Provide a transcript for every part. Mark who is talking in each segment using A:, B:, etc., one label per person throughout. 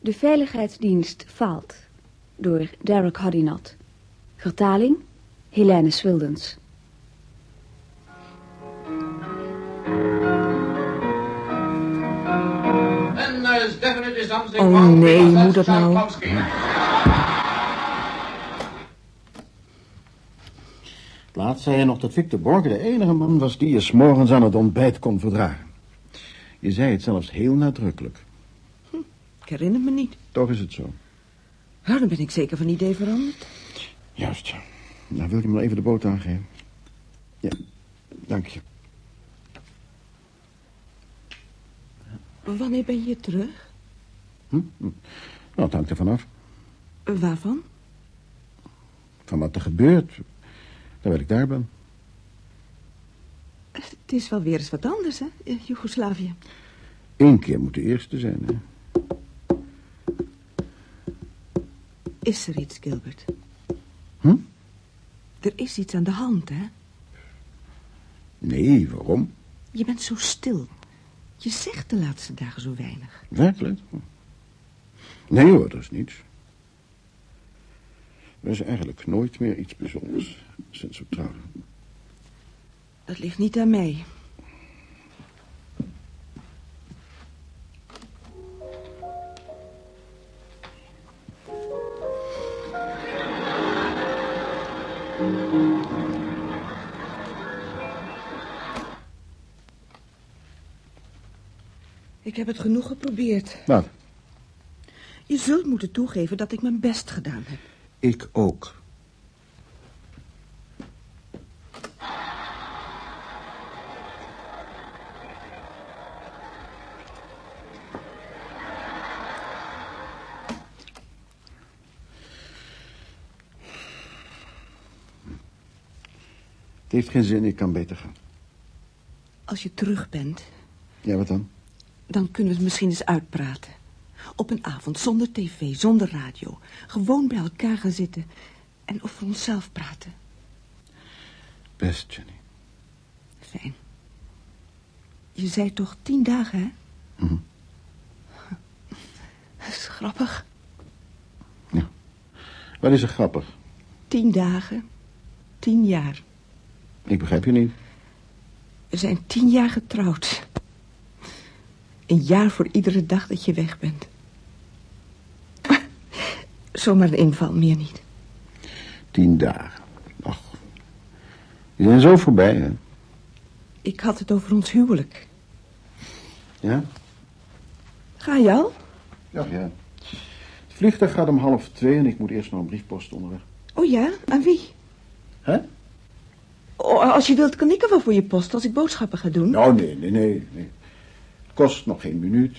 A: De Veiligheidsdienst faalt. Door Derek Hadinat. Vertaling Helene Swildens.
B: Oh nee, moet dat nou?
C: Laatst zei je nog dat Victor Borger de enige man was die je s'morgens aan het ontbijt kon verdragen. Je zei het zelfs heel nadrukkelijk.
B: Ik herinner me niet.
C: Toch is het zo.
B: Nou, dan ben ik zeker van idee veranderd.
C: Juist. Nou, wil je me wel even de boot aangeven? Ja, dank je.
B: Wanneer ben je terug?
C: Hm? hm. Nou, het hangt ervan af.
B: Waarvan?
C: Van wat er gebeurt. Terwijl ik daar ben.
B: Het is wel weer eens wat anders, hè, Joegoslavië.
C: Eén keer moet de eerste zijn, hè.
B: Is er iets, Gilbert?
C: Hm?
B: Er is iets aan de hand, hè?
C: Nee, waarom?
B: Je bent zo stil. Je zegt de laatste dagen zo weinig.
C: Werkelijk? Nee hoor, dat is niets. Er is eigenlijk nooit meer iets bijzonders sinds we trouwden.
B: Dat ligt niet aan mij. Heb het genoeg geprobeerd.
C: Wat?
B: Je zult moeten toegeven dat ik mijn best gedaan heb.
C: Ik ook. Het heeft geen zin, ik kan beter gaan.
B: Als je terug bent,
C: Ja, wat dan?
B: Dan kunnen we het misschien eens uitpraten. Op een avond, zonder tv, zonder radio. Gewoon bij elkaar gaan zitten en over onszelf praten.
C: Best, Jenny.
B: Fijn. Je zei toch tien dagen, hè?
C: Mhm.
B: Dat is grappig.
C: Wat is er grappig?
B: Tien dagen, tien jaar.
C: Ik begrijp je niet.
B: We zijn tien jaar getrouwd. Een jaar voor iedere dag dat je weg bent. Zomaar een inval, meer niet.
C: Tien dagen. Ach, die zijn zo voorbij, hè?
B: Ik had het over ons huwelijk.
C: Ja?
B: Ga je al?
C: Ja, ja. Het vliegtuig gaat om half twee en ik moet eerst nog een briefpost onderweg.
B: Oh ja, aan wie?
C: Hè?
B: Oh, als je wilt, kan ik er wel voor je post als ik boodschappen ga doen.
C: Nou, nee, nee, nee, nee. Kost nog geen minuut.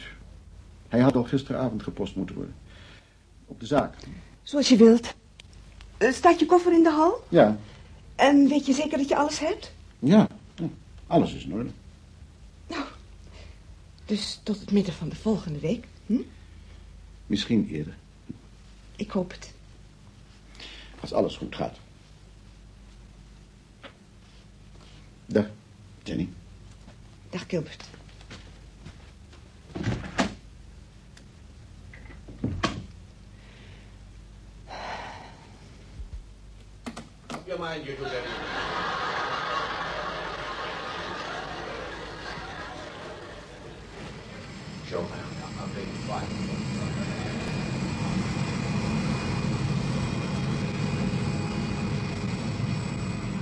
C: Hij had al gisteravond gepost moeten worden. Op de zaak.
B: Zoals je wilt. Eh, staat je koffer in de hal?
C: Ja,
B: En weet je zeker dat je alles hebt?
C: ja. ja. Alles is in orde.
B: Dus tot het midden van de volgende week. Hm?
C: Misschien eerder.
B: Ik hoop het.
C: Als alles goed gaat. Dag, Jenny.
B: Dag Gilbert.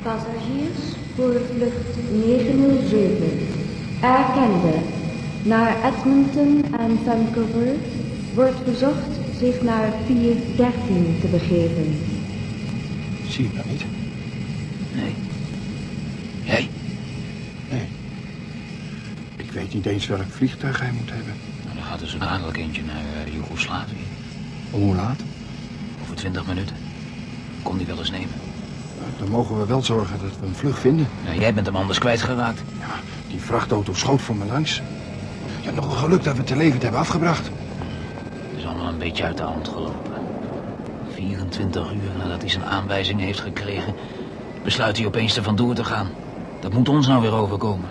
A: Passagiers voor vlucht 907. Erkende. Naar Edmonton en Vancouver wordt verzocht zich naar 413 te begeven.
C: Zie je dat niet?
D: Nee. Jij?
C: Nee. Ik weet niet eens welk vliegtuig hij moet hebben.
D: Nou, dan gaat er zo dadelijk eentje naar uh, Joegoslavië.
C: Om hoe laat?
D: Over twintig minuten. Kom die wel eens nemen.
C: Dan mogen we wel zorgen dat we een vlug vinden.
D: Nou, jij bent hem anders kwijtgeraakt.
C: Ja, die vrachtauto schoot voor me langs. Ja, nog een geluk dat we het te levend hebben afgebracht.
D: Het is allemaal een beetje uit de hand gelopen. 24 uur nadat hij zijn aanwijzing heeft gekregen... besluit hij opeens er vandoor te gaan. Dat moet ons nou weer overkomen.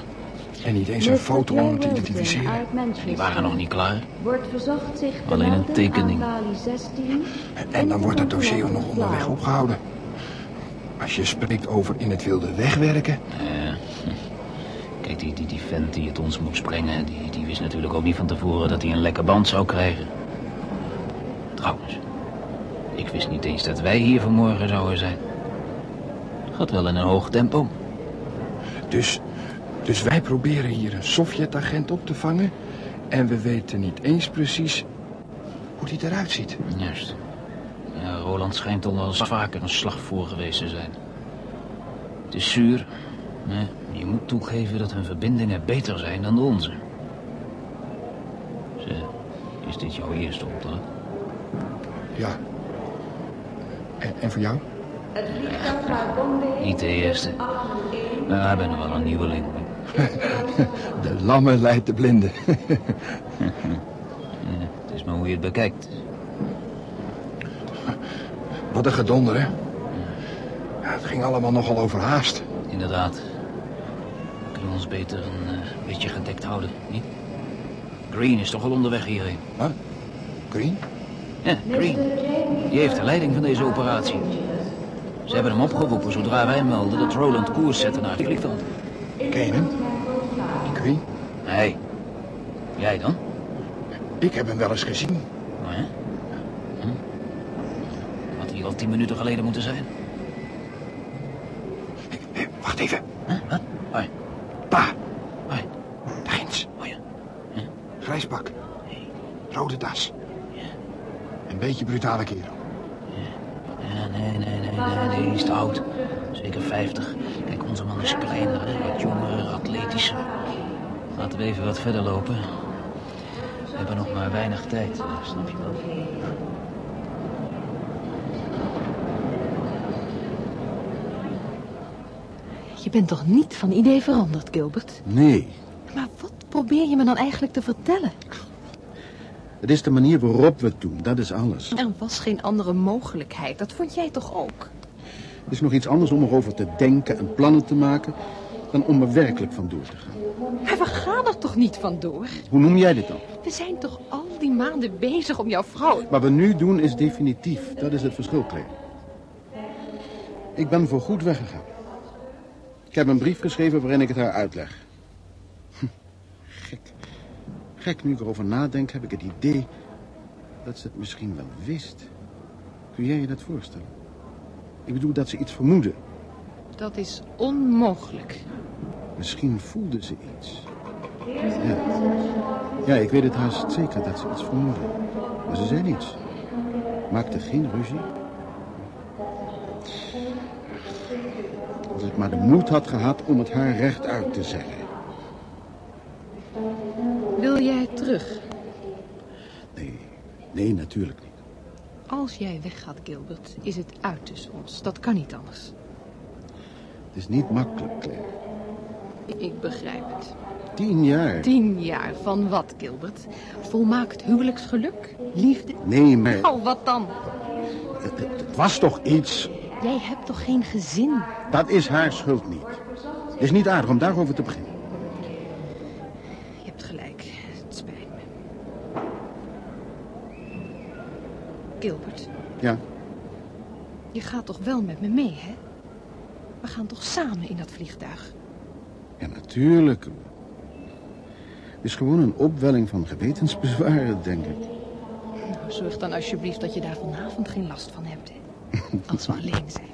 E: En niet eens een foto om te identificeren.
D: Die waren nog niet klaar.
A: Wordt verzocht zich te
D: Alleen een
A: melden
D: tekening.
A: aan balie 16
E: En dan wordt het dossier ook nog onderweg opgehouden. Als je spreekt over in het wilde wegwerken...
D: Ja. Kijk, die, die, die vent die het ons moest brengen... Die, die wist natuurlijk ook niet van tevoren dat hij een lekke band zou krijgen. Trouwens, ik wist niet eens dat wij hier vanmorgen zouden zijn. Gaat wel in een hoog tempo.
E: Dus, dus wij proberen hier een Sovjet-agent op te vangen... en we weten niet eens precies hoe die eruit ziet.
D: Juist. Ja, Roland schijnt al wel eens vaker een slag voor geweest te zijn. Het is zuur, maar je moet toegeven dat hun verbindingen beter zijn dan de onze. Zeg, is dit jouw eerste opdracht?
E: Ja. En, en voor jou?
A: Het vliegtuig.
D: Niet de eerste. Maar ik ben nog wel een nieuweling.
E: De lamme leidt de blinde.
D: Ja, het is maar hoe je het bekijkt.
E: Wat een gedonder, hè? Ja, het ging allemaal nogal overhaast.
D: Inderdaad. Kunnen we ons beter een eh, beetje gedekt houden, niet? Green is toch al onderweg hierheen?
E: Huh? Green?
D: Ja, Green. Die heeft de leiding van deze operatie. Ze hebben hem opgeroepen zodra wij melden dat Roland koers zette naar het vliegveld.
E: Ken je hem?
D: Nee. Jij dan?
E: Ik heb hem wel eens gezien.
D: Oh, ja? Hm? Had hij al tien minuten geleden moeten zijn.
E: Hé, hé, wacht even.
D: Huh? Wat? Hoi.
E: Pa,
D: Hoi.
E: daar ginds.
D: Oh ja.
E: Grijs pak. Rode tas. Een beetje brutale kerel.
D: Ja, nee, nee, nee, nee, nee, die is te oud. Zeker 50. Kijk, onze man is kleiner, hè, wat jonger, atletischer. Laten we even wat verder lopen. We hebben nog maar weinig tijd, eh, snap je wel?
F: Je bent toch niet van idee veranderd, Gilbert?
C: Nee,
F: Maar wat probeer je me dan eigenlijk te vertellen?
C: het is de manier waarop we het doen, dat is alles.
F: Er was geen andere mogelijkheid. Dat vond jij toch ook?
C: Het is nog iets anders om erover te denken en plannen te maken... dan om er werkelijk van door te gaan.
F: Maar we gaan er toch niet vandoor?
C: Hoe noem jij dit dan?
F: We zijn toch al die maanden bezig om jouw vrouw...
C: Wat we nu doen is definitief. Dat is het verschil, Claire. Ik ben voorgoed weggegaan. Ik heb een brief geschreven waarin ik het haar uitleg. Hm, Gek. Gek, nu ik erover nadenk, heb ik het idee dat ze het misschien wel wist. Kun jij je dat voorstellen? Ik bedoel dat ze iets vermoedde.
F: Dat is onmogelijk.
C: Misschien voelde ze iets. Ja. ja, ik weet het haast zeker dat ze iets vermoedde. Maar ze zei niets. Maakte geen ruzie. Als ik maar de moed had gehad om het haar recht uit te zeggen.
F: Wil jij terug?
C: Nee, nee, natuurlijk niet.
F: Als jij weggaat, Gilbert, is het uit tussen ons. Dat kan niet anders.
C: Het is niet makkelijk, Claire.
F: Ik begrijp het.
C: Tien jaar.
F: Tien jaar van wat, Gilbert? Volmaakt huwelijksgeluk? Liefde?
C: Nee, maar
F: Oh, wat dan?
C: het, het- het was toch iets.
F: Jij hebt toch geen gezin?
C: Dat is haar schuld niet. Het is niet aardig om daarover te beginnen.
F: Je hebt gelijk. Het spijt me. Gilbert,
C: Ja,
F: je gaat toch wel met me mee, hè? We gaan toch samen in dat vliegtuig?
C: ja, natuurlijk. Het is gewoon een opwelling van gewetensbezwaren, denk ik.
F: Nou, zorg dan alsjeblieft dat je daar vanavond geen last van hebt, hè? Als we alleen zijn.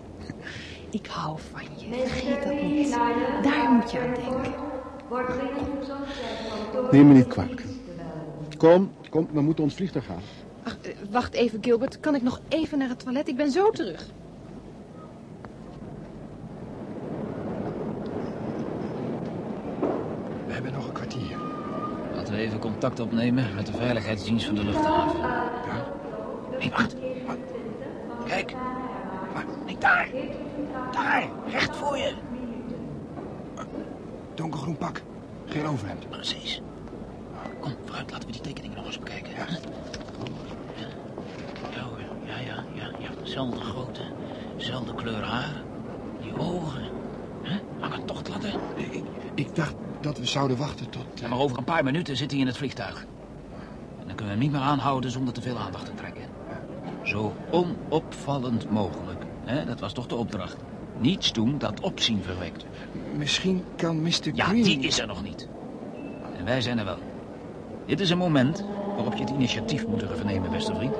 F: Ik hou van je. Vergeet dat niet. Daar moet je aan denken.
C: Neem me niet kwalijk. Kom, kom, we moeten ons vliegtuig gaan.
F: Eh, wacht even, Gilbert. Kan ik nog even naar het toilet? Ik ben zo terug.
E: We hebben nog een kwartier.
D: Laten we even contact opnemen met de veiligheidsdienst van de luchthaven.
E: Ja?
D: Nee, wacht. Kijk. Nee, daar. Daar, recht voor je.
E: Donkergroen pak. Geen overhemd.
D: Precies. Kom, vooruit, laten we die tekeningen nog eens bekijken.
E: Ja.
D: Ja, ja, ja, ja. Zelfde grootte, zelfde kleur haar. Die ogen. Hè? Een tocht laten.
E: Ik, ik dacht dat we zouden wachten tot...
D: Ja, maar over een paar minuten zit hij in het vliegtuig. En dan kunnen we hem niet meer aanhouden zonder te veel aandacht te trekken. Zo onopvallend mogelijk. Hè? Dat was toch de opdracht. Niets doen dat opzien verwekt.
E: Misschien kan Mr.
D: Ja,
E: Green...
D: die is er nog niet. En wij zijn er wel. Dit is een moment waarop je het initiatief moet durven nemen, beste vriend.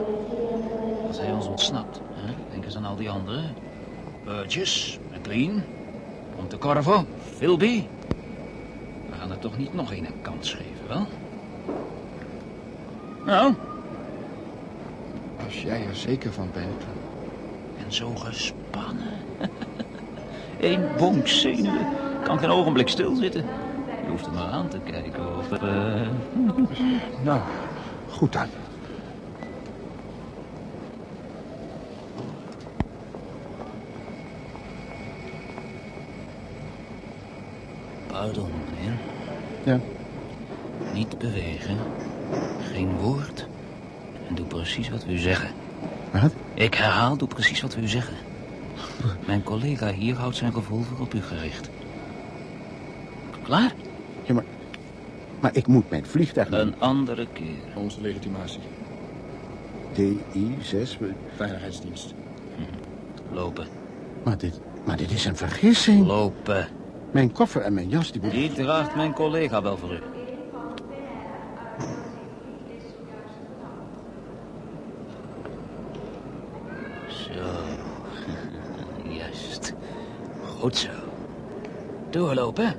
D: Hij ons ontsnapt, hè? denk eens aan al die anderen. Burgess, McLean, Montecorvo, Philby. We gaan er toch niet nog een een kans geven, wel? Nou,
E: Als jij er zeker van bent.
D: en zo gespannen. Eén bonk zenuwen kan geen ogenblik stilzitten. Je hoeft er maar aan te kijken of... eh,
E: Nou, goed dan.
D: Pardon, meneer.
G: Ja.
D: Niet bewegen. Geen woord. En doe precies wat we u zeggen.
G: Wat?
D: Ik herhaal, doe precies wat we u zeggen. Mijn collega hier houdt zijn revolver op u gericht. Klaar?
G: Ja, maar... Maar ik moet mijn vliegtuig... naar
D: Een andere keer.
E: Onze legitimatie.
G: DI-6...
E: Veiligheidsdienst.
D: Lopen.
G: Maar dit, maar dit is een vergissing.
D: Lopen.
G: Mijn koffer en mijn jas, die moeten...
D: Die draagt mijn collega wel voor u. Zo. Juist. Goed zo. Doorlopen.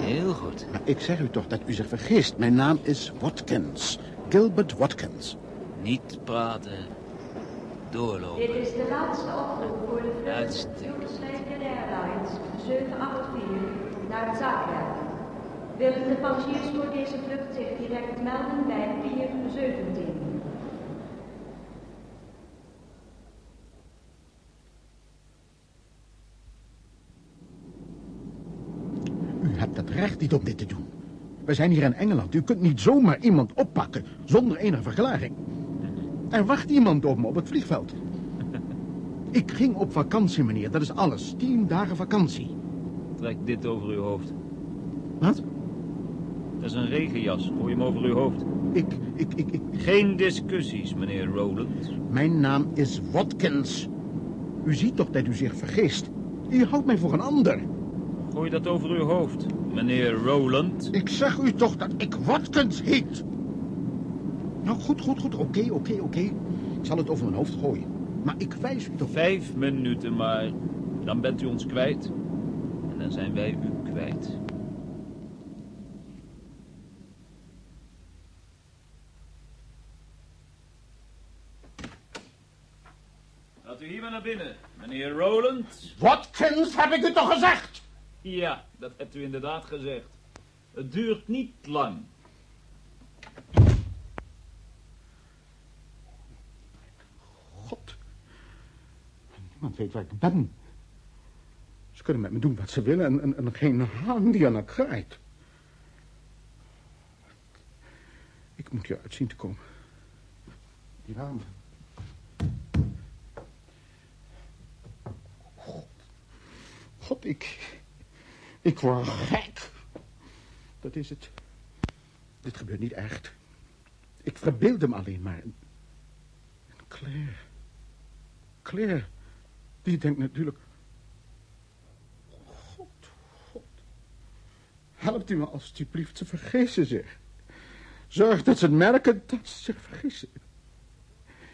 D: Heel goed.
G: Maar ik zeg u toch dat u zich vergist. Mijn naam is Watkins. Gilbert Watkins.
D: Niet praten. Doorlopen.
A: Dit is de laatste oproep voor de vlucht
D: Uitstekend.
A: Airlines 784 naar Zagreb. Willen de passagiers voor deze vlucht zich direct melden bij 417?
G: U hebt het recht niet om dit te doen. We zijn hier in Engeland. U kunt niet zomaar iemand oppakken zonder enige verklaring. Er wacht iemand op me op het vliegveld. Ik ging op vakantie, meneer. Dat is alles. Tien dagen vakantie.
D: Trek dit over uw hoofd.
G: Wat?
D: Dat is een regenjas. Gooi hem over uw hoofd.
G: Ik, ik, ik, ik...
D: Geen discussies, meneer Rowland.
G: Mijn naam is Watkins. U ziet toch dat u zich vergist. U houdt mij voor een ander.
D: Gooi dat over uw hoofd, meneer Rowland.
G: Ik zeg u toch dat ik Watkins heet. Nou, goed, goed, goed. Oké, oké, oké. Ik zal het over mijn hoofd gooien. Maar ik wijs u toch...
D: Vijf minuten maar. Dan bent u ons kwijt. En dan zijn wij u kwijt. Gaat u hier maar naar binnen, meneer Rowland.
G: Watkins, heb ik u toch gezegd?
D: Ja, dat hebt u inderdaad gezegd. Het duurt niet lang.
G: God. Niemand weet waar ik ben. Ze kunnen met me doen wat ze willen en, en, en geen haan die aan kraait. Ik moet hier uitzien te komen. Die ramen. God. God, ik... Ik word gek. Dat is het. Dit gebeurt niet echt. Ik verbeeld me alleen maar. En Claire. Claire. Die denkt natuurlijk... God, God. Helpt u me alstublieft. Ze vergissen zich. Zorg dat ze het merken dat ze zich vergissen.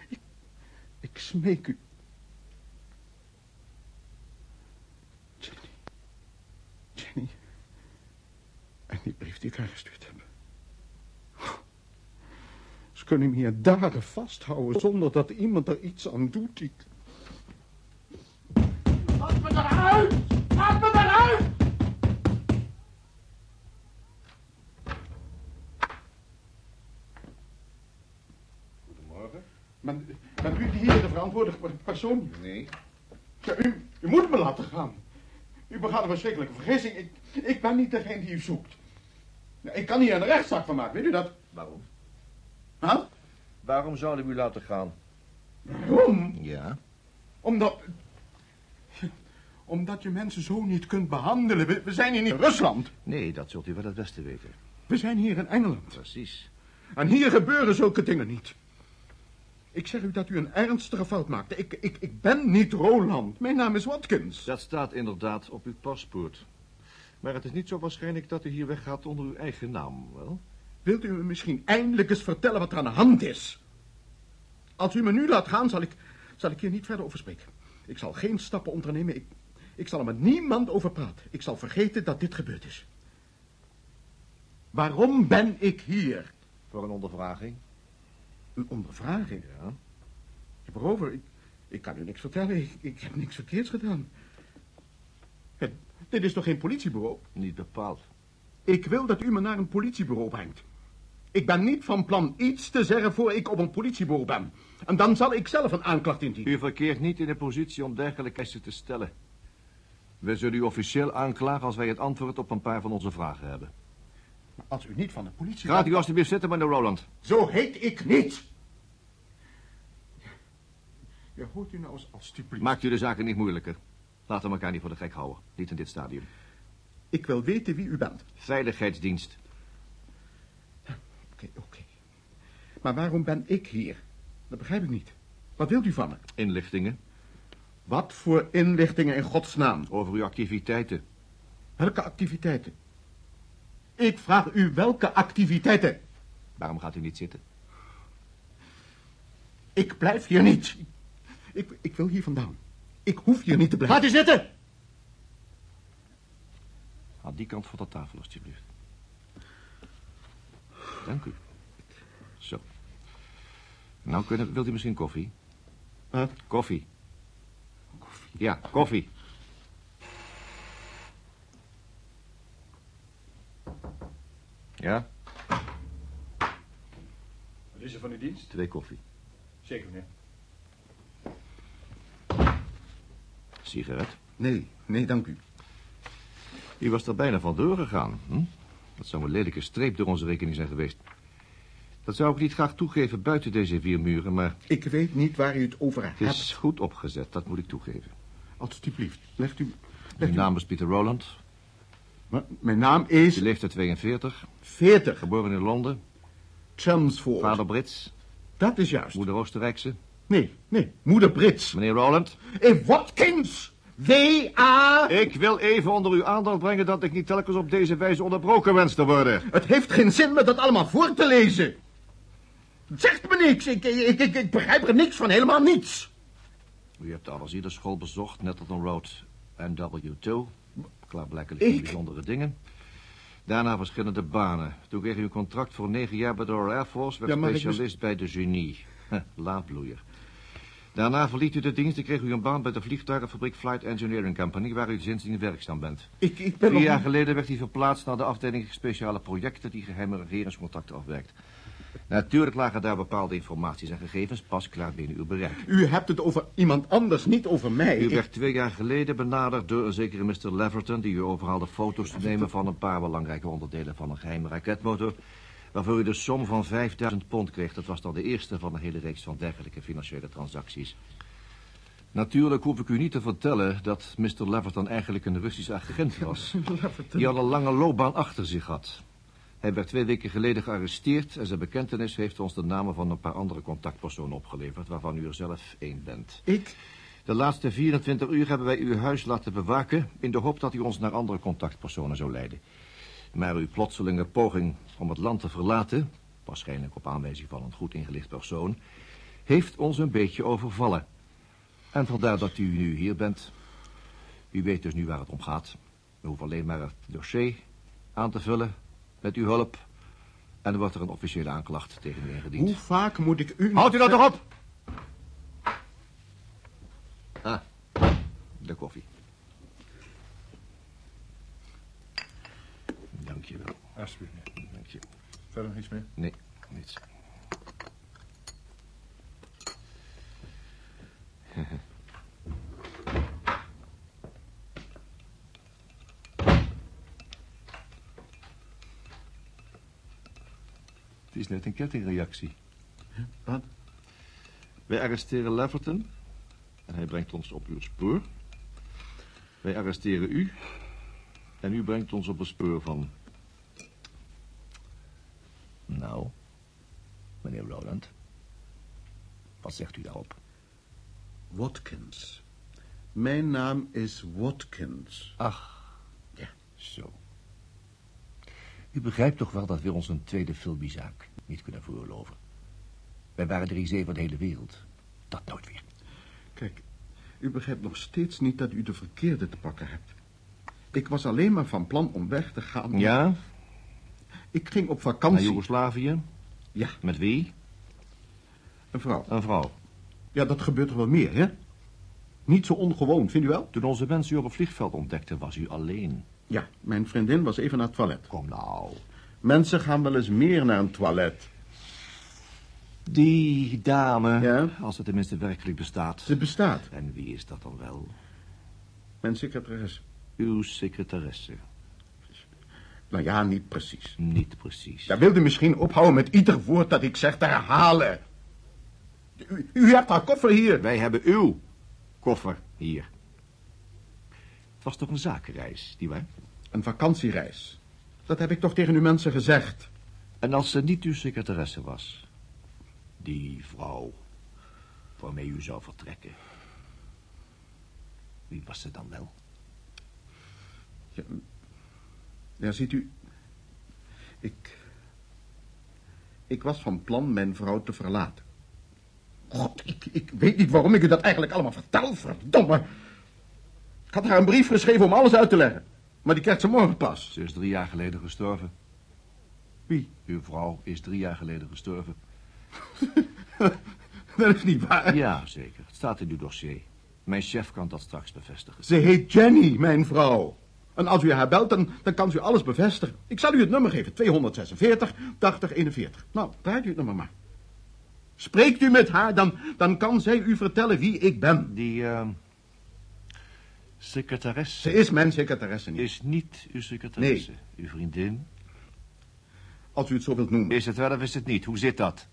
G: Ik, ik smeek u. Jenny. En die brief die ik haar gestuurd heb. Ze kunnen me hier dagen vasthouden zonder dat iemand er iets aan doet. Ik... Laat me eruit! Laat me eruit!
H: Goedemorgen.
G: Bent, bent u hier de verantwoordelijke persoon?
H: Nee.
G: Ja, u, u moet me laten gaan. U begaat een verschrikkelijke vergissing. Ik, ik ben niet degene die u zoekt. Ja, ik kan hier een rechtszaak van maken, weet u dat?
H: Waarom?
G: Huh?
H: Waarom zouden we u laten gaan?
G: Waarom?
H: Ja.
G: Omdat... Omdat je mensen zo niet kunt behandelen. We, we zijn hier niet in Rusland.
H: Nee, dat zult u wel het beste weten.
G: We zijn hier in Engeland.
H: Precies.
G: En hier gebeuren zulke dingen niet. Ik zeg u dat u een ernstige fout maakte. Ik, ik, ik ben niet Roland. Mijn naam is Watkins.
H: Dat staat inderdaad op uw paspoort. Maar het is niet zo waarschijnlijk dat u hier weggaat onder uw eigen naam, wel?
G: Wilt u me misschien eindelijk eens vertellen wat er aan de hand is? Als u me nu laat gaan, zal ik, zal ik hier niet verder over spreken. Ik zal geen stappen ondernemen. Ik, ik zal er met niemand over praten. Ik zal vergeten dat dit gebeurd is. Waarom ben ik hier?
H: Voor een ondervraging.
G: Een ondervraging?
H: Ja.
G: Waarover? Ik, ik kan u niks vertellen. Ik, ik heb niks verkeerds gedaan. Het, dit is toch geen politiebureau?
H: Niet bepaald.
G: Ik wil dat u me naar een politiebureau brengt. Ik ben niet van plan iets te zeggen voor ik op een politiebureau ben. En dan zal ik zelf een aanklacht indienen.
H: U verkeert niet in de positie om dergelijke eisen te stellen. We zullen u officieel aanklagen als wij het antwoord op een paar van onze vragen hebben.
G: Maar als u niet van de politie...
H: Gaat u alstublieft zitten, meneer Roland.
G: Zo heet ik niet. Ja, hoort u nou eens alstublieft.
H: Maakt u de zaken niet moeilijker. Laten we elkaar niet voor de gek houden. Niet in dit stadium.
G: Ik wil weten wie u bent.
H: Veiligheidsdienst.
G: Oké, oké. Maar waarom ben ik hier? Dat begrijp ik niet. Wat wilt u van me?
H: Inlichtingen
G: Wat voor inlichtingen in godsnaam?
H: over uw activiteiten.
G: Welke activiteiten? Ik vraag u welke activiteiten?
H: Waarom gaat u niet zitten?
G: Ik blijf hier niet. Ik, ik wil hier vandaan. Ik hoef hier niet te blijven.
H: Gaat u zitten! Aan die kant van de tafel, alstublieft. Dank u. Zo. Nou, kunnen, wilt u misschien koffie?
G: Wat?
H: Koffie. Ja, koffie. Ja,
G: Wat is er van uw dienst?
H: twee koffie.
G: Zeker, meneer.
H: Sigaret.
G: Nee, nee, dank u.
H: U was er bijna van doorgegaan. Hm? Dat zou een lelijke streep door onze rekening zijn geweest. Dat zou ik niet graag toegeven buiten deze vier muren, maar
G: Ik weet niet waar u het over
H: het
G: hebt.
H: is goed opgezet, dat moet ik toegeven.
G: Alsjeblieft, legt u... U...
H: naam is Pieter Rowland.
G: Mijn naam is...
H: Uit 42,
G: 40.
H: geboren in Londen.
G: Chelmsford.
H: Vader Brits,
G: Dat is juist.
H: moeder Oostenrijkse.
G: Nee, nee, moeder Brits.
H: Meneer Rowland,
G: In Watkins. W-A...
H: ik wil even onder uw aandacht brengen dat ik niet telkens op deze wijze onderbroken wens te worden.
G: Het heeft geen zin me dat allemaal voor te lezen. Het zegt me niks. Ik, ik, ik, ik begrijp er niks van, helemaal niets.
H: U hebt de Allerziederschool bezocht, Nettleton Road en W2. Klaarblijkelijk
G: Ik?
H: bijzondere dingen. Daarna verschillende banen. Toen kreeg u een contract voor negen jaar bij de Royal Air Force... werd
G: Ja, ik
H: specialist bij de genie. Laadbloeier. Daarna verliet u de dienst en kreeg u een baan bij de vliegtuigenfabriek Flight Engineering Company... waar u sindsdien werkzaam bent.
G: Ik, ik ben
H: Vier
G: nog...
H: jaar geleden werd hij verplaatst naar de afdeling speciale projecten... die geheime regeringscontacten afwerkt. Natuurlijk lagen daar bepaalde informaties en gegevens pas klaar binnen uw bereik.
G: U hebt het over iemand anders, niet over mij.
H: U werd twee jaar geleden benaderd door een zekere Mr. Leverton... die u overhaalde foto's te nemen van een paar belangrijke onderdelen van een geheime raketmotor... waarvoor u de som van 5000 pond kreeg. Dat was dan de eerste van een hele reeks van dergelijke financiële transacties. Natuurlijk hoef ik u niet te vertellen dat Mr. Leverton eigenlijk een Russische agent was... die al een lange loopbaan achter zich had. Hij werd twee weken geleden gearresteerd... en zijn bekentenis heeft ons de namen van een paar andere contactpersonen opgeleverd... waarvan u er zelf één bent.
G: Ik...
H: De laatste 24 uur hebben wij uw huis laten bewaken... in de hoop dat u ons naar andere contactpersonen zou leiden. Maar uw plotselinge poging om het land te verlaten... waarschijnlijk op aanwijzing van een goed ingelicht persoon... heeft ons een beetje overvallen. En vandaar dat u nu hier bent. U weet dus nu waar het om gaat. We hoeven alleen maar het dossier aan te vullen... met uw hulp... en er wordt er een officiële aanklacht tegen u ingediend.
G: Hoe vaak moet ik u...
H: Houdt u dat toch op? Ah, de koffie. Dank je wel.
G: Alsjeblieft.
H: Dank je.
G: Verder nog iets meer?
H: Nee, niets. Het is net een kettingreactie.
G: Wat?
H: Wij arresteren Leverton en hij brengt ons op uw spoor. Wij arresteren u. En u brengt ons op een spoor van... Nou, meneer Rowland. Wat zegt u daarop?
G: Watkins. Mijn naam is Watkins.
H: Ach, ja, zo. U begrijpt toch wel dat we ons een tweede filmiezaak niet kunnen veroorloven. Wij waren de risée van de hele wereld. Dat nooit weer.
G: Kijk, u begrijpt nog steeds niet dat u de verkeerde te pakken hebt. Ik was alleen maar van plan om weg te gaan.
H: Ja?
G: Ik ging op
H: Naar
G: vakantie.
H: Joegoslavië?
G: Ja,
H: Met wie?
G: een vrouw.
H: Een vrouw.
G: Ja, dat gebeurt er wel meer, hè? Niet zo ongewoon, vindt u wel?
H: Toen onze mensen u op het vliegveld ontdekten, was u alleen.
G: Ja, mijn vriendin was even naar het toilet.
H: Kom nou.
G: Mensen gaan wel eens meer naar een toilet.
H: Die dame,
G: Ja?
H: als het tenminste werkelijk bestaat.
G: Ze bestaat.
H: En wie is dat dan wel?
G: Mijn secretaris.
H: Uw secretaresse.
G: Nou ja, niet precies.
H: Niet precies.
G: Daar wilde u misschien ophouden met ieder woord dat ik zeg te herhalen. U, u hebt haar koffer hier.
H: Wij hebben uw koffer hier. Het was toch een zakenreis, waar?
G: Een vakantiereis. Dat heb ik toch tegen uw mensen gezegd.
H: En als ze niet uw secretaresse was? Die vrouw waarmee u zou vertrekken. Wie was ze dan wel?
G: Ja, ziet u... Ik... Ik was van plan mijn vrouw te verlaten. God, ik, ik weet niet waarom ik u dat eigenlijk allemaal vertel, verdomme. Ik had haar een brief geschreven om alles uit te leggen. Maar die krijgt ze morgen pas.
H: Ze is drie jaar geleden gestorven.
G: Wie?
H: Uw vrouw is drie jaar geleden gestorven.
G: Dat is niet waar.
H: Ja, zeker. Het staat in uw dossier. Mijn chef kan dat straks bevestigen.
G: Ze heet Jenny, mijn vrouw. En als u haar belt, dan, dan kan ze u alles bevestigen. Ik zal u het nummer geven. 246 80 41. Nou, draait u het nummer maar. Spreekt u met haar, dan, dan kan zij u vertellen wie ik ben.
H: Die, eh secretaresse
G: Ze is mijn secretaresse niet.
H: is niet uw secretaresse. Uw vriendin.
G: Als u het zo wilt noemen.
H: Is het wel of is het niet? Hoe zit dat?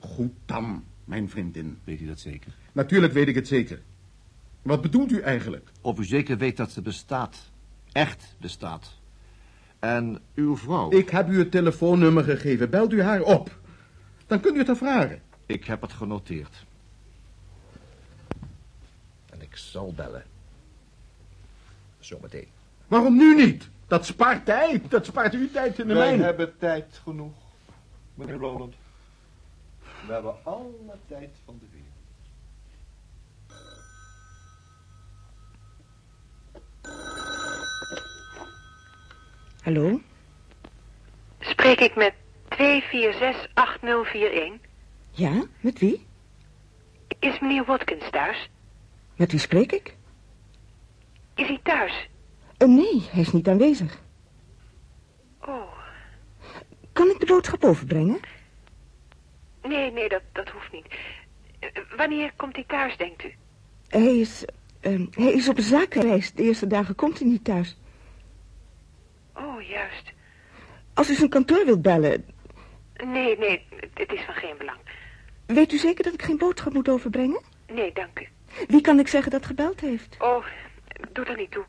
G: Goed dan, mijn vriendin.
H: Weet u dat zeker?
G: Natuurlijk weet ik het zeker. Wat bedoelt u eigenlijk?
H: Of u zeker weet dat ze bestaat. Echt bestaat. En uw vrouw?
G: Ik heb u het telefoonnummer gegeven. Belt u haar op. Dan kunt u het haar vragen.
H: Ik heb het genoteerd. En ik zal bellen. Zometeen.
G: Waarom nu niet? Dat spaart tijd. Dat spaart u tijd in de
H: Wij
G: mijne.
H: hebben tijd genoeg, meneer Roland. We hebben alle tijd van de wereld.
B: Hallo?
I: Spreek ik met 2468041?
B: Ja, met wie?
I: Is meneer Watkins thuis?
B: Met wie spreek ik?
I: Is hij thuis?
B: Eh, nee, hij is niet aanwezig.
I: Oh,
B: Kan ik de boodschap overbrengen?
I: nee, nee, dat, dat hoeft niet. Eh, Wanneer komt hij thuis, denkt u?
B: Hij is, eh, hij is op een zakenreis. De eerste dagen komt hij niet thuis.
I: Oh, juist.
B: Als u zijn kantoor wilt bellen,
I: Nee, nee, het is van geen belang.
B: weet u zeker dat ik geen boodschap moet overbrengen?
I: Nee, dank u.
B: Wie kan ik zeggen dat gebeld heeft?
I: Oh, doe er niet toe.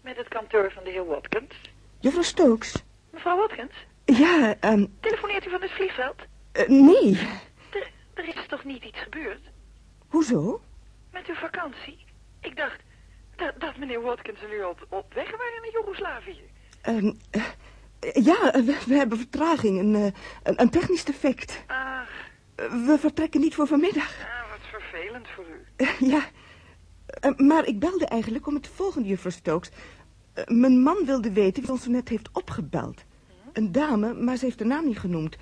I: Met het kantoor van de heer Watkins.
B: Juffrouw Stokes?
I: Mevrouw Watkins,
B: Ja, ehm,
I: telefoneert u van het vliegveld?
B: eh, nee.
I: Er, er is toch niet iets gebeurd?
B: Hoezo?
I: Met uw vakantie? Ik dacht dat, dat meneer Watkins en u op, op weg waren naar Joegoslavië.
B: Eh, ja, eh, we, we hebben vertraging, een, een, een technisch defect.
I: Ach,
B: we vertrekken niet voor vanmiddag.
I: ah, wat vervelend voor u.
B: Ja, maar ik belde eigenlijk om het volgende, juffrouw Stokes. Mijn man wilde weten wie ons zo net heeft opgebeld. Een dame, maar ze heeft de naam niet genoemd.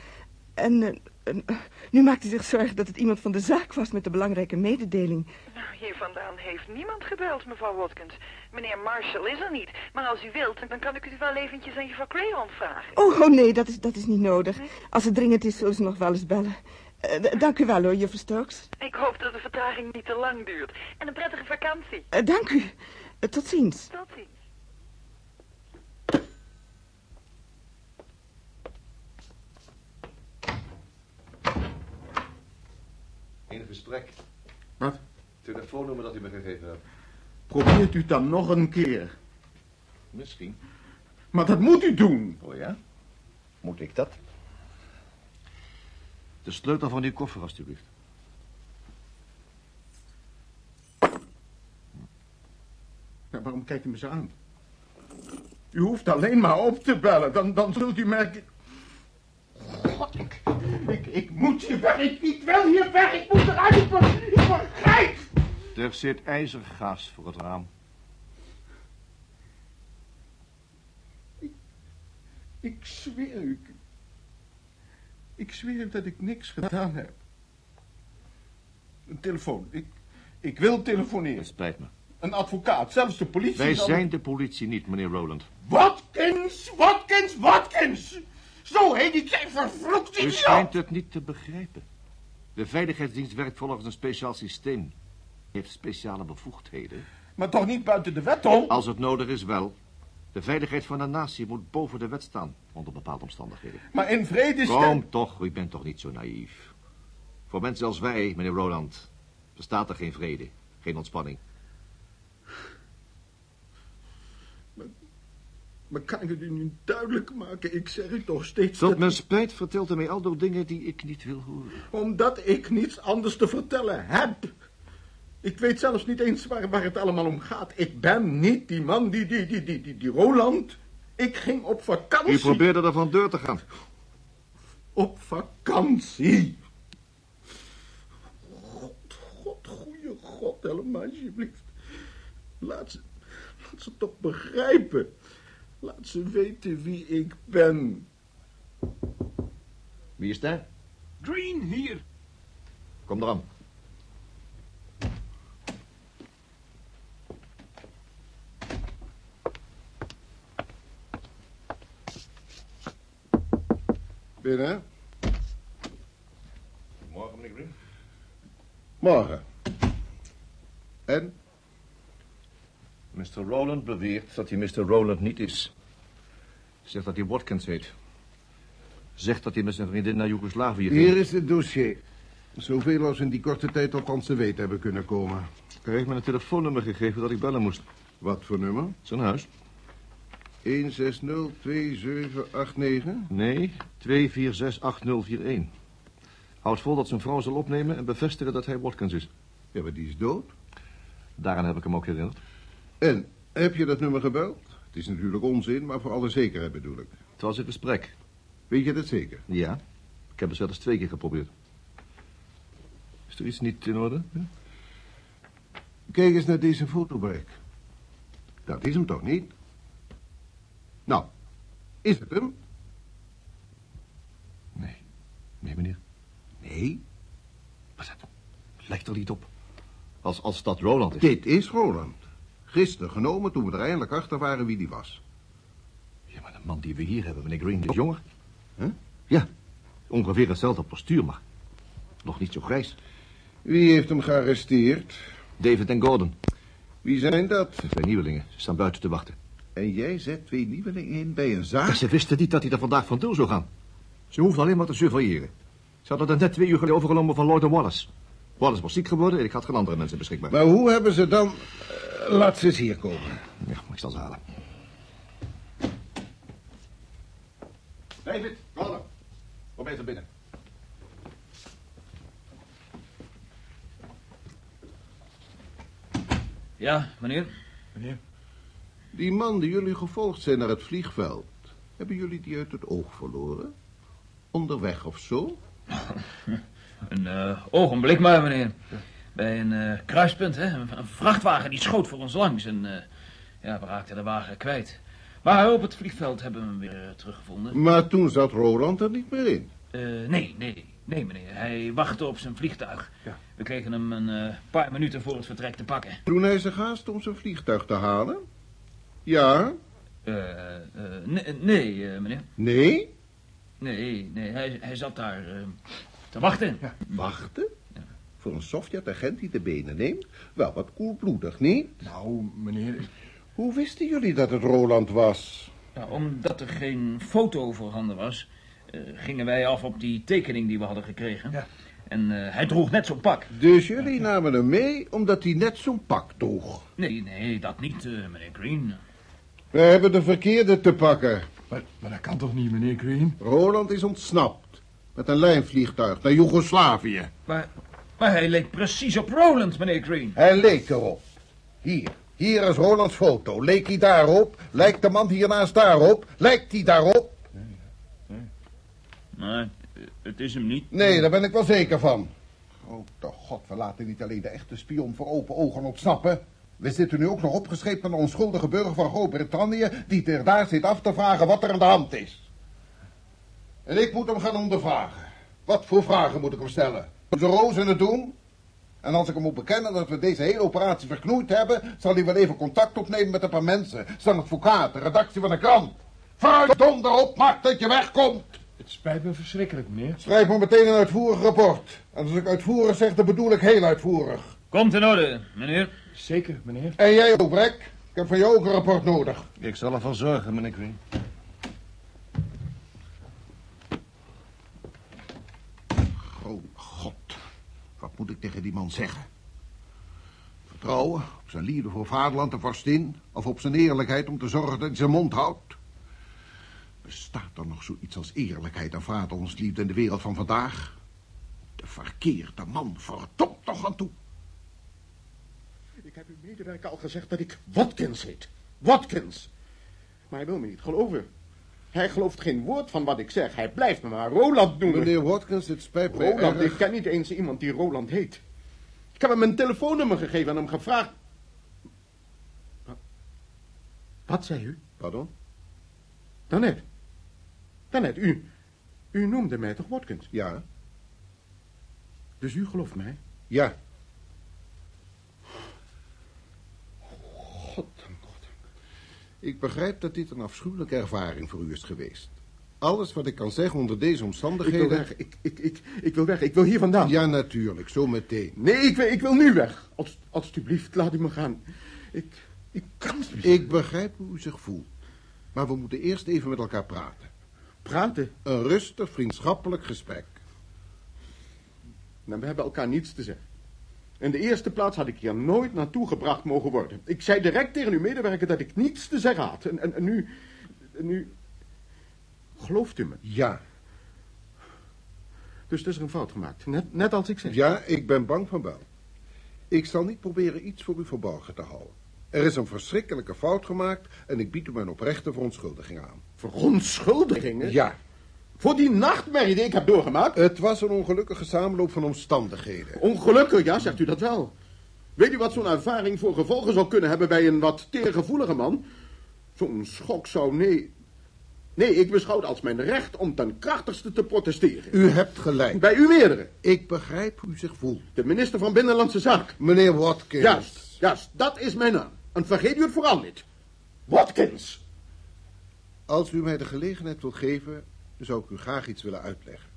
B: En, eh, eh, nu maakt hij zich zorgen dat het iemand van de zaak was met de belangrijke mededeling.
I: Nou, hier vandaan heeft niemand gebeld, mevrouw Watkins. Meneer Marshall is er niet. Maar als u wilt, dan kan ik u wel eventjes aan juffrouw Crayon vragen.
B: Oh, oh nee, dat is, dat is niet nodig. Als het dringend is, zullen ze nog wel eens bellen. Eh, dank u wel hoor, juffrouw Stokes.
I: Ik hoop dat de vertraging niet te lang duurt. En een prettige vakantie.
B: Dank u. Tot ziens.
I: Tot ziens.
H: In gesprek.
G: Wat?
H: Telefoonnummer dat u me gegeven hebt.
G: Probeert u het dan nog een keer.
H: Misschien.
G: Maar dat moet u doen.
H: Oh ja? Moet ik dat? De sleutel van uw koffer, alstublieft.
G: Ja, waarom kijkt u me zo aan? U hoeft alleen maar op te bellen, dan, dan zult u merken... Ik, ik, ik moet hier weg, ik, ik wil hier weg, ik moet eruit, ik word, ik word.
H: Er zit ijzergas voor het raam.
G: Ik zweer u, ik, ik zweer u dat ik niks gedaan heb. Een telefoon, ik, ik wil telefoneren.
H: Het spijt me.
G: Een advocaat, zelfs de politie...
H: Wij zijn de politie niet, meneer Rowland.
G: Watkins, Watkins, Watkins! Zo heet die klein vervloekte
H: U schijnt het niet te begrijpen. De veiligheidsdienst werkt volgens een speciaal systeem. Hij heeft speciale bevoegdheden.
G: Maar toch niet buiten de wet om?
H: Als het nodig is, wel. De veiligheid van de natie moet boven de wet staan, onder bepaalde omstandigheden.
G: Maar in vrede
H: Kom toch, u bent toch niet zo naïef. Voor mensen als wij, meneer Roland, bestaat er geen vrede, geen ontspanning.
G: Maar kan ik het u nu duidelijk maken? Ik zeg u toch steeds
H: Tot
G: dat...
H: mijn spijt vertelt u mij al door dingen die ik niet wil horen.
G: Omdat ik niets anders te vertellen heb. Ik weet zelfs niet eens waar, waar het allemaal om gaat. Ik ben niet die man, die, die, die, die, die, die Roland. Ik ging op vakantie.
H: U probeerde er van deur te gaan.
G: Op vakantie. God, God, goeie God, help me alsjeblieft. Laat ze, laat ze toch begrijpen. Laat ze weten wie ik ben.
H: Wie is daar?
E: Green, hier.
H: Kom eraan.
G: Binnen.
H: Morgen, meneer Green.
G: Morgen. En?
H: Mr. Rowland beweert dat hij Mr. Rowland niet is. Zegt dat hij Watkins heet. Zegt dat hij met zijn vriendin naar Joegoslavië ging.
G: Hier is het dossier. Zoveel als in die korte tijd ons te weten hebben kunnen komen.
H: Hij heeft me een telefoonnummer gegeven dat ik bellen moest.
G: Wat voor nummer?
H: Zijn huis?
G: 1602789.
H: Nee, 2468041. Houdt vol dat zijn vrouw zal opnemen en bevestigen dat hij Watkins is.
G: Ja, maar die is dood.
H: Daaraan heb ik hem ook herinnerd.
G: En, heb je dat nummer gebeld? Het is natuurlijk onzin, maar voor alle zekerheid bedoel ik.
H: Het was een gesprek.
G: Weet je dat zeker?
H: Ja, ik heb het zelfs twee keer geprobeerd. Is er iets niet in orde?
G: Kijk eens naar deze fotobrek. Dat is hem toch niet? Nou, is het hem?
H: Nee. Nee, meneer.
G: Nee,
H: Wat is het? Lijkt er niet op. Als, als dat Roland is.
G: dit is Roland. Gisteren genomen toen we er eindelijk achter waren wie die was.
H: Ja, maar de man die we hier hebben, meneer Green, is jonger.
G: Huh?
H: Ja, ongeveer hetzelfde postuur, maar nog niet zo grijs.
G: Wie heeft hem gearresteerd?
H: David en Gordon,
G: Wie zijn dat?
H: twee nieuwelingen, ze staan buiten te wachten.
G: En jij zet twee nieuwelingen in bij een
H: Ja,
G: zaak?
H: ze wisten niet dat hij er vandaag van door zou gaan. Ze hoefden alleen maar te surveilleren. Ze hadden het net twee uur geleden overgenomen van Lloyd en Wallace. Wallace was ziek geworden en ik had geen andere mensen beschikbaar.
G: Maar hoe hebben ze dan... eh, laat ze eens hier komen.
H: Ja, maar ik zal ze halen. David, Gordon, kom even binnen.
D: Ja, meneer?
G: Die man die jullie gevolgd zijn naar het vliegveld... hebben jullie die uit het oog verloren? Onderweg of zo?
D: Een eh, ogenblik maar, meneer. Bij een eh, kruispunt, hè. Een, een vrachtwagen die schoot voor ons langs en... eh, ja, we raakten de wagen kwijt. Maar op het vliegveld hebben we hem weer eh, teruggevonden.
G: Maar toen zat Roland er niet meer in.
D: Eh, nee, nee, nee, meneer. Hij wachtte op zijn vliegtuig.
E: Ja.
D: We kregen hem een eh, paar minuten voor het vertrek te pakken.
J: Toen hij zich haast om zijn vliegtuig te halen? Ja?
D: Eh, eh, nee, nee eh, meneer.
J: Nee?
D: Nee, nee, hij, hij zat daar eh, te wachten.
J: Wachten? Voor een Sovjet-agent die de benen neemt? Wel wat koelbloedig, niet?
E: Nou, meneer,
J: Hoe wisten jullie dat het Roland was?
D: Nou, omdat er geen foto voorhanden was, eh, gingen wij af op die tekening die we hadden gekregen.
E: Ja.
D: En eh, hij droeg net zo'n pak.
J: Dus jullie namen hem mee omdat hij net zo'n pak droeg.
D: Nee, nee, dat niet, eh, meneer Green.
J: We hebben de verkeerde te pakken.
E: maar, maar dat kan toch niet, meneer Green?
J: Roland is ontsnapt. Met een lijnvliegtuig naar Joegoslavië.
D: Maar, maar hij leek precies op Roland, meneer Green.
J: Hij leek erop. Hier, hier is Rolands foto. Leek hij daarop? Lijkt de man hiernaast daarop? Lijkt hij daarop?
D: Maar eh, het is hem niet.
J: Nee, daar ben ik wel zeker van. Grote god, we laten niet alleen de echte spion voor open ogen ontsnappen. We zitten nu ook nog opgescheept aan een onschuldige burger van Groot-Brittannië... die er daar zit af te vragen wat er aan de hand is. En ik moet hem gaan ondervragen. Wat voor vragen moet ik hem stellen? Moet de rozen het doen? En als ik hem moet bekennen dat we deze hele operatie verknoeid hebben... zal hij wel even contact opnemen met een paar mensen. Zijn advocaat, de redactie van de krant. Vooruit donder op, maak dat je wegkomt.
E: Het spijt me verschrikkelijk, meneer.
J: Schrijf me meteen een uitvoerig rapport. En als ik uitvoerig zeg, dan bedoel ik heel uitvoerig.
D: Komt in orde, meneer.
E: Zeker, meneer.
J: En jij ook, Brek. Ik heb van jou ook een rapport nodig.
H: Ik zal ervan zorgen, meneer Green.
J: Oh, god. Wat moet ik tegen die man zeggen? Vertrouwen op zijn liefde voor vaderland en vorstin... of op zijn eerlijkheid om te zorgen dat hij zijn mond houdt? Bestaat er nog zoiets als eerlijkheid en vaderlandsliefde in de wereld van vandaag? De verkeerde man, verdomd toch aan toe.
G: Ik heb uw medewerker al gezegd dat ik Watkins heet. Watkins. Maar hij wil me niet geloven. Hij gelooft geen woord van wat ik zeg. Hij blijft me maar Roland noemen.
J: Meneer Watkins, het spijt me
G: Roland,
J: erg.
G: ik ken niet eens iemand die Roland heet. Ik heb hem een telefoonnummer gegeven en hem gevraagd... Wat, wat zei u?
J: Pardon?
G: Daarnet. Daarnet, u... U noemde mij toch Watkins?
J: Ja.
G: Dus u gelooft mij?
J: Ja. Ik begrijp dat dit een afschuwelijke ervaring voor u is geweest. Alles wat ik kan zeggen onder deze
G: Ik wil
J: omstandigheden...
G: weg. Ik, ik, ik, ik wil weg. Ik wil hier vandaan.
J: Ja, natuurlijk, zo meteen.
G: Nee, ik wil, ik wil nu weg. Als, alsjeblieft, laat u me gaan. Ik, ik kan het niet.
J: Ik begrijp hoe u zich voelt. Maar we moeten eerst even met elkaar praten.
G: Praten?
J: Een rustig, vriendschappelijk gesprek.
G: Nou, we hebben elkaar niets te zeggen. In de eerste plaats had ik hier nooit naartoe gebracht mogen worden. Ik zei direct tegen uw medewerker dat ik niets te zeggen had. En, en, en nu... en nu... Gelooft u me?
J: Ja.
G: Dus er is er een fout gemaakt. Net, net als ik zei.
J: Ja, ik ben bang van wel. Ik zal niet proberen iets voor u verborgen te houden. Er is een verschrikkelijke fout gemaakt en ik bied u mijn oprechte verontschuldiging aan.
G: Verontschuldigingen?
J: Ja,
G: Voor die nachtmerrie die ik heb doorgemaakt?
J: het was een ongelukkige samenloop van omstandigheden.
G: Ongelukkig, ja, zegt u dat wel. Weet u wat zo'n ervaring voor gevolgen zou kunnen hebben bij een wat teergevoelige man? Zo'n schok zou, nee... Nee, ik beschouw het als mijn recht om ten krachtigste te protesteren.
J: U hebt gelijk.
G: Bij u meerdere.
J: Ik begrijp hoe u zich voelt.
G: De minister van Binnenlandse Zaken.
J: Meneer Watkins.
G: Juist, juist, dat is mijn naam. En vergeet u het vooral niet. Watkins.
J: Als u mij de gelegenheid wilt geven, zou ik u graag iets willen uitleggen.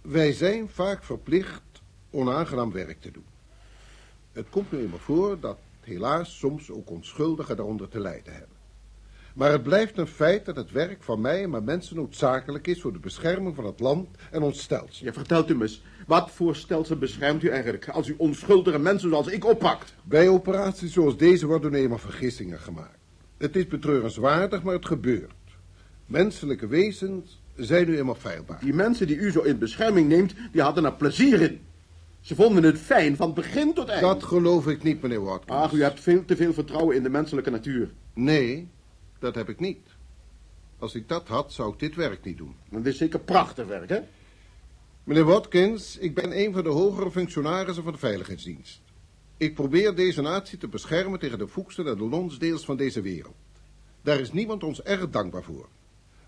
J: Wij zijn vaak verplicht onaangenaam werk te doen. Het komt nu eenmaal voor dat helaas soms ook onschuldigen daaronder te lijden hebben. Maar het blijft een feit dat het werk van mij en mijn mensen noodzakelijk is voor de bescherming van het land en ons stelsel.
G: Ja, vertelt u me eens. Wat voor stelsel beschermt u eigenlijk als u onschuldige mensen zoals ik oppakt?
J: Bij operaties zoals deze worden eenmaal vergissingen gemaakt. Het is betreurenswaardig, maar het gebeurt. Menselijke wezens zijn nu eenmaal feilbaar.
G: Die mensen die u zo in bescherming neemt, die hadden er plezier in. Ze vonden het fijn van begin tot eind.
J: Dat geloof ik niet, meneer Watkins.
G: Ach, u hebt veel te veel vertrouwen in de menselijke natuur.
J: Nee, dat heb ik niet. Als ik dat had, zou ik dit werk niet doen.
G: Dat is zeker prachtig werk, hè?
J: Meneer Watkins, ik ben een van de hogere functionarissen van de Veiligheidsdienst. Ik probeer deze natie te beschermen tegen de voedsel en de lonsdeels van deze wereld. Daar is niemand ons erg dankbaar voor.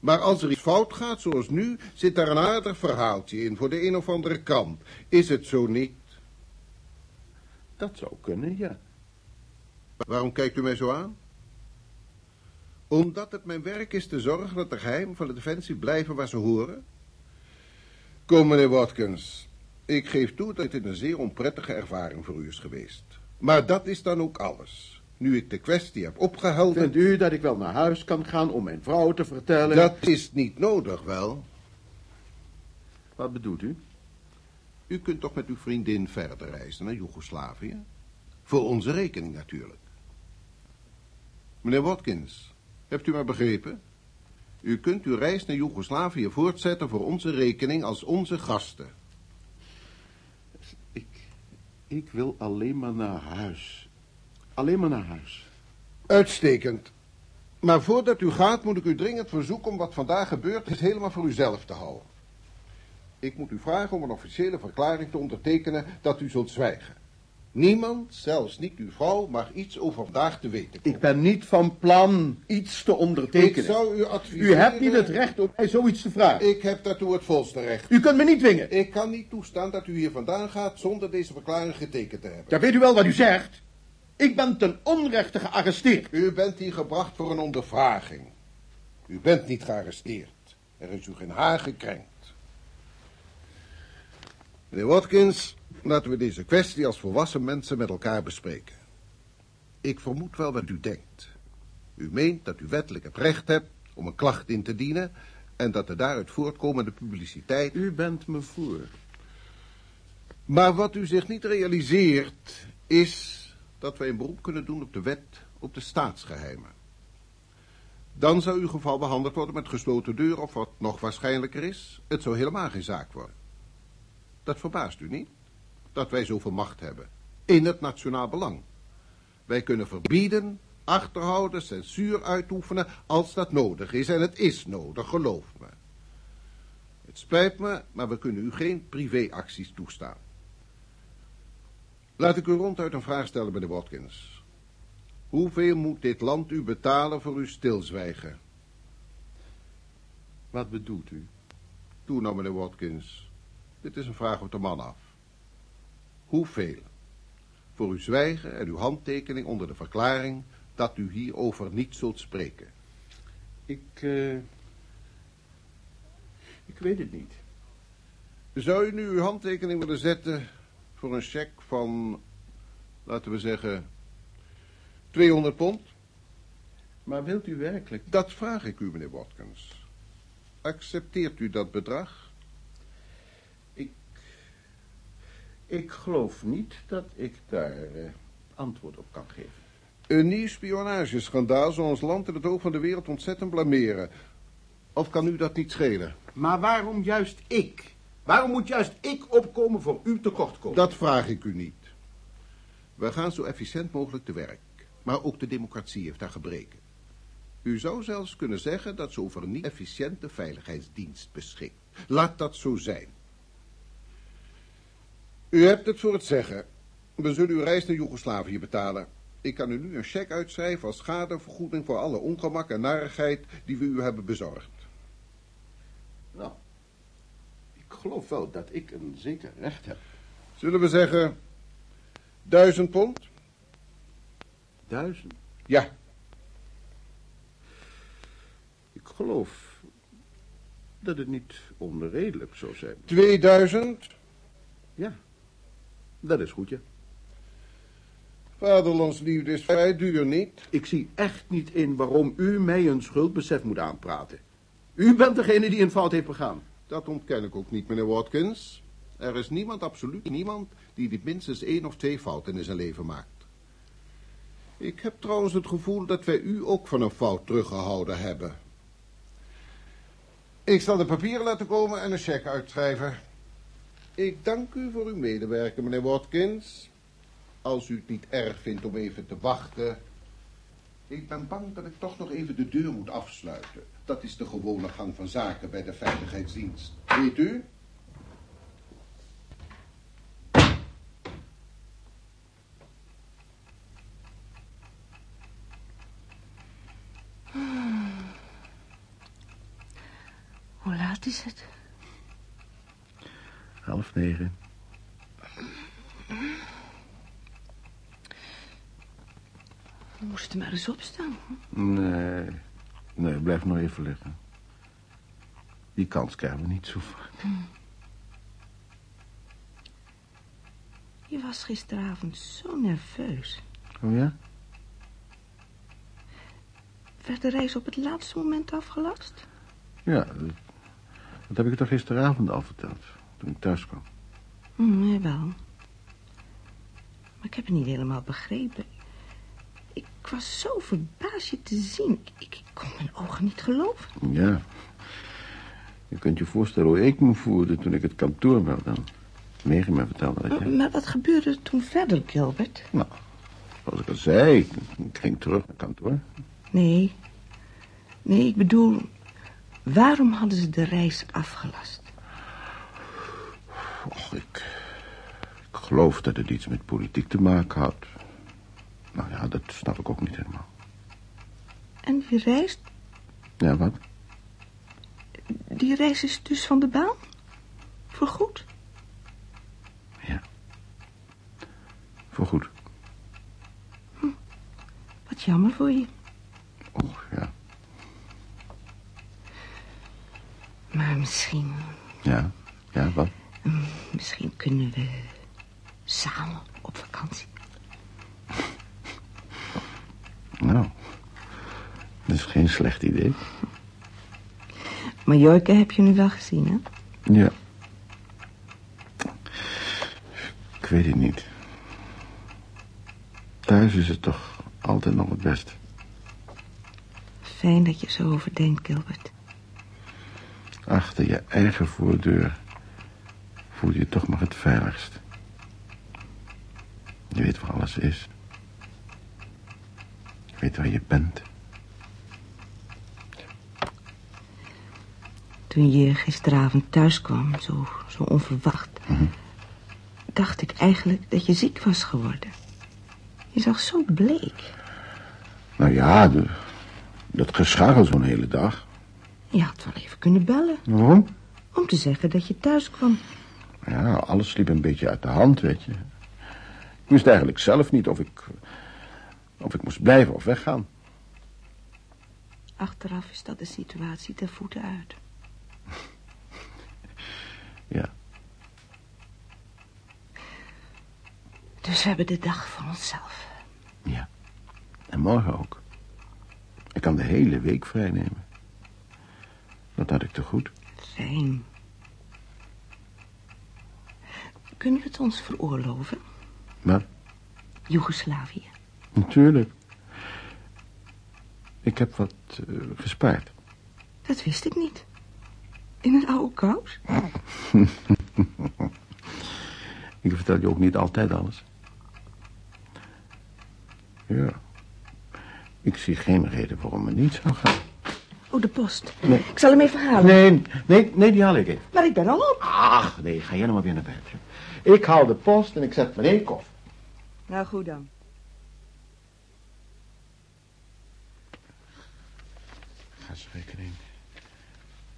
J: Maar als er iets fout gaat, zoals nu, zit daar een aardig verhaaltje in voor de een of andere kant. Is het zo niet?
C: Dat zou kunnen, ja.
J: Waarom kijkt u mij zo aan? Omdat het mijn werk is te zorgen dat de geheimen van de defensie blijven waar ze horen? Kom, meneer Watkins. Ik geef toe dat dit een zeer onprettige ervaring voor u is geweest. Maar dat is dan ook alles. Nu ik de kwestie heb opgehelderd...
C: Vindt u dat ik wel naar huis kan gaan om mijn vrouw te vertellen...
J: Dat is niet nodig, wel.
C: Wat bedoelt u?
J: U kunt toch met uw vriendin verder reizen naar Joegoslavië? Voor onze rekening natuurlijk. Meneer Watkins, hebt u maar begrepen? U kunt uw reis naar Joegoslavië voortzetten voor onze rekening als onze gasten.
C: Ik, ik wil alleen maar naar huis. Alleen maar naar huis.
J: Uitstekend. Maar voordat u gaat, moet ik u dringend verzoeken om wat vandaag gebeurd is helemaal voor uzelf te houden. Ik moet u vragen om een officiële verklaring te ondertekenen dat u zult zwijgen. Niemand, zelfs niet uw vrouw, mag iets over vandaag te weten komen.
C: Ik ben niet van plan iets te ondertekenen.
J: Ik zou u adviseren...
C: U hebt niet het recht om mij zoiets te vragen.
J: Ik heb daartoe het volste recht.
C: U kunt me niet dwingen.
J: Ik kan niet toestaan dat u hier vandaan gaat zonder deze verklaring getekend te hebben.
C: Ja, weet u wel wat u zegt? Ik ben ten onrechte gearresteerd.
J: U bent hier gebracht voor een ondervraging. U bent niet gearresteerd. Er is u geen haar gekrenkt. Meneer Watkins, laten we deze kwestie als volwassen mensen met elkaar bespreken. Ik vermoed wel wat u denkt. U meent dat u wettelijk het recht hebt om een klacht in te dienen... en dat de daaruit voortkomende publiciteit...
C: U bent me voor.
J: Maar wat u zich niet realiseert, is dat wij een beroep kunnen doen op de wet op de staatsgeheimen. Dan zou uw geval behandeld worden met gesloten deur of wat nog waarschijnlijker is, het zou helemaal geen zaak worden. Dat verbaast u niet, dat wij zoveel macht hebben, in het nationaal belang. Wij kunnen verbieden, achterhouden, censuur uitoefenen als dat nodig is, en het is nodig, geloof me. Het spijt me, maar we kunnen u geen privéacties toestaan. Laat ik u ronduit een vraag stellen, meneer Watkins. Hoeveel moet dit land u betalen voor uw stilzwijgen?
C: Wat bedoelt u?
J: Doe nou, meneer Watkins. Dit is een vraag op de man af. Hoeveel? Voor uw zwijgen en uw handtekening onder de verklaring dat u hierover niet zult spreken.
C: Ik, uh, ik weet het niet.
J: Zou u nu uw handtekening willen zetten voor een cheque van, laten we zeggen, 200 pond?
C: Maar wilt u werkelijk?
J: Dat vraag ik u, meneer Watkins. Accepteert u dat bedrag?
C: Ik, ik geloof niet dat ik daar uh, antwoord op kan geven.
J: Een nieuw spionageschandaal zou ons land in het oog van de wereld ontzettend blameren. Of kan u dat niet schelen?
C: Maar waarom juist ik? Waarom moet juist ik opkomen voor uw tekortkoming?
J: Dat vraag ik u niet. We gaan zo efficiënt mogelijk te werk. Maar ook de democratie heeft daar gebreken. U zou zelfs kunnen zeggen dat ze over een niet efficiënte veiligheidsdienst beschikt. Laat dat zo zijn. U hebt het voor het zeggen. We zullen uw reis naar Joegoslavië betalen. Ik kan u nu een cheque uitschrijven als schadevergoeding voor alle ongemak en narigheid die we u hebben bezorgd.
C: Nou, ik geloof wel dat ik een zeker recht heb.
J: Zullen we zeggen duizend pond?
C: Duizend?
J: Ja.
C: Ik geloof dat het niet onredelijk zou zijn.
J: 2000?
C: Ja, dat is goed, ja.
J: Vaderlandsliefde is vrij duur, niet?
C: Ik zie echt niet in waarom u mij een schuldbesef moet aanpraten. U bent degene die een fout heeft begaan.
J: Dat ontken ik ook niet, meneer Watkins. Er is niemand, absoluut niemand, die dit minstens één of twee fouten in zijn leven maakt. Ik heb trouwens het gevoel dat wij u ook van een fout teruggehouden hebben. Ik zal de papieren laten komen en een cheque uitschrijven. Ik dank u voor uw medewerken, meneer Watkins. Als u het niet erg vindt om even te wachten. Ik ben bang dat ik toch nog even de deur moet afsluiten. Dat is de gewone gang van zaken bij de veiligheidsdienst. Weet u?
B: Hoe laat is het?
C: Half negen.
B: We moesten maar eens opstaan.
C: Nee, nee, blijf nog even liggen. Die kans krijgen we niet zo vaak.
B: Je was gisteravond zo nerveus.
C: Oh ja?
B: Werd de reis op het laatste moment afgelast?
C: Ja, dat, dat heb ik toch gisteravond al verteld, toen ik thuis kwam.
B: Nee, wel. Maar ik heb het niet helemaal begrepen. Ik was zo verbaasd te zien. Ik, ik kon mijn ogen niet geloven.
C: Ja. Je kunt je voorstellen hoe ik me voelde toen ik het kantoor wel dan. Megi me vertelde dat je...
B: Maar wat gebeurde er toen verder, Gilbert?
C: Nou, zoals ik al zei, ik ging terug naar kantoor.
B: Nee. Nee, ik bedoel... Waarom hadden ze de reis afgelast?
C: Och, ik... Ik geloof dat het iets met politiek te maken had. Nou ja, dat snap ik ook niet helemaal.
B: En die reis,
C: Ja, wat?
B: die reis is dus van de baan? Voorgoed?
C: Voorgoed.
B: Wat jammer voor je.
C: Och, ja.
B: Maar misschien,
C: Ja, ja, wat?
B: misschien kunnen we samen op vakantie.
C: Nou, dat is geen slecht idee.
B: Mallorca heb je nu wel gezien, hè?
C: Ja. Ik weet het niet. Thuis is het toch altijd nog het best.
B: Fijn dat je zo over denkt, Gilbert.
C: Achter je eigen voordeur voel je je toch maar het veiligst. Je weet waar alles is. Je weet waar je bent.
B: Toen je gisteravond thuis kwam, zo, zo onverwacht... dacht ik eigenlijk dat je ziek was geworden. Je zag zo bleek.
C: Nou ja, de, dat gescharrel zo'n hele dag.
B: Je had wel even kunnen bellen.
C: Waarom?
B: Om te zeggen dat je thuis kwam.
C: Ja, alles liep een beetje uit de hand, weet je. Ik wist eigenlijk zelf niet of ik... of ik moest blijven of weggaan.
B: Achteraf is dat de situatie ten voeten uit.
C: Ja.
B: Dus we hebben de dag voor onszelf.
C: Ja. En morgen ook. Ik kan de hele week vrij nemen. Dat had ik te goed.
B: Fijn. Kunnen we het ons veroorloven?
C: Maar,
B: Joegoslavië.
C: natuurlijk. Ik heb wat eh, gespaard.
B: Dat wist ik niet. In een oude kous?
C: Ik vertel je ook niet altijd alles. Ja. Ik zie geen reden waarom het niet zou gaan.
B: Oh, de post.
C: Nee.
B: Ik zal hem even halen.
C: Nee, nee, nee, die haal ik even.
B: Maar ik ben al op.
C: Ach, nee, ga jij nou maar weer naar bed. Ik haal de post en ik zet meneer koffie.
B: Nou, goed dan.
C: Gasrekening.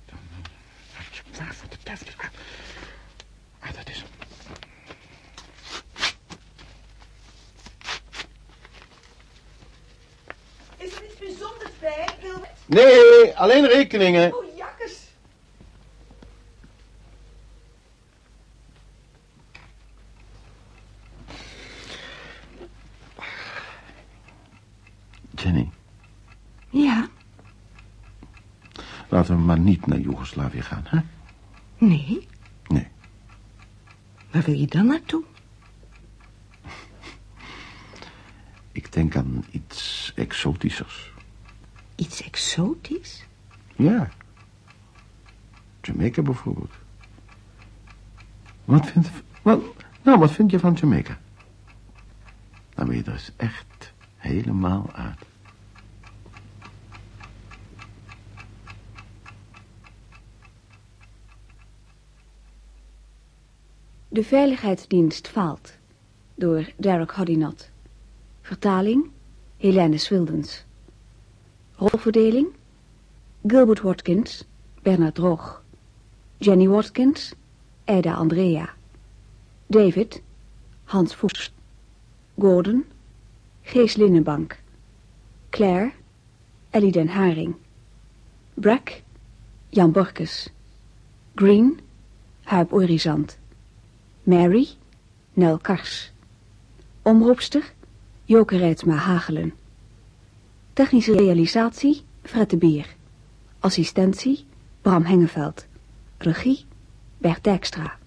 C: Dan, eh, hartje, waar voor de duivel? Ah, ah, dat is hem.
B: Is er iets bijzonders bij, Gilbert?
C: Nee, alleen rekeningen.
B: Oh, jakkes.
C: Jenny,
B: Ja?
C: laten we maar niet naar Joegoslavië gaan, hè?
B: Nee?
C: Nee.
B: Waar wil je dan naartoe?
C: Ik denk aan iets exotischers.
B: Iets exotisch?
C: Ja. Jamaica bijvoorbeeld. Wat vind, wat, nou, wat vind je van Jamaica? Dan ben je er eens echt helemaal uit.
A: De Veiligheidsdienst faalt. Door Derek Hodinot. Vertaling Helene Swildens. Rolverdeling Gilbert Watkins, Bernard Droog, Jenny Watkins, Ida Andrea. David, Hans Voes. Gordon, Gees Linnenbank. Claire, Ellie den Haring. Brack, Jan Borkes. Green, Huip Orizant. Mary, Nel Kars. Omroepster, Joke Rijtsma Hagelen. Technische realisatie, Fred de Bier. Assistentie, Bram Hengeveld. Regie, Bert Dijkstra.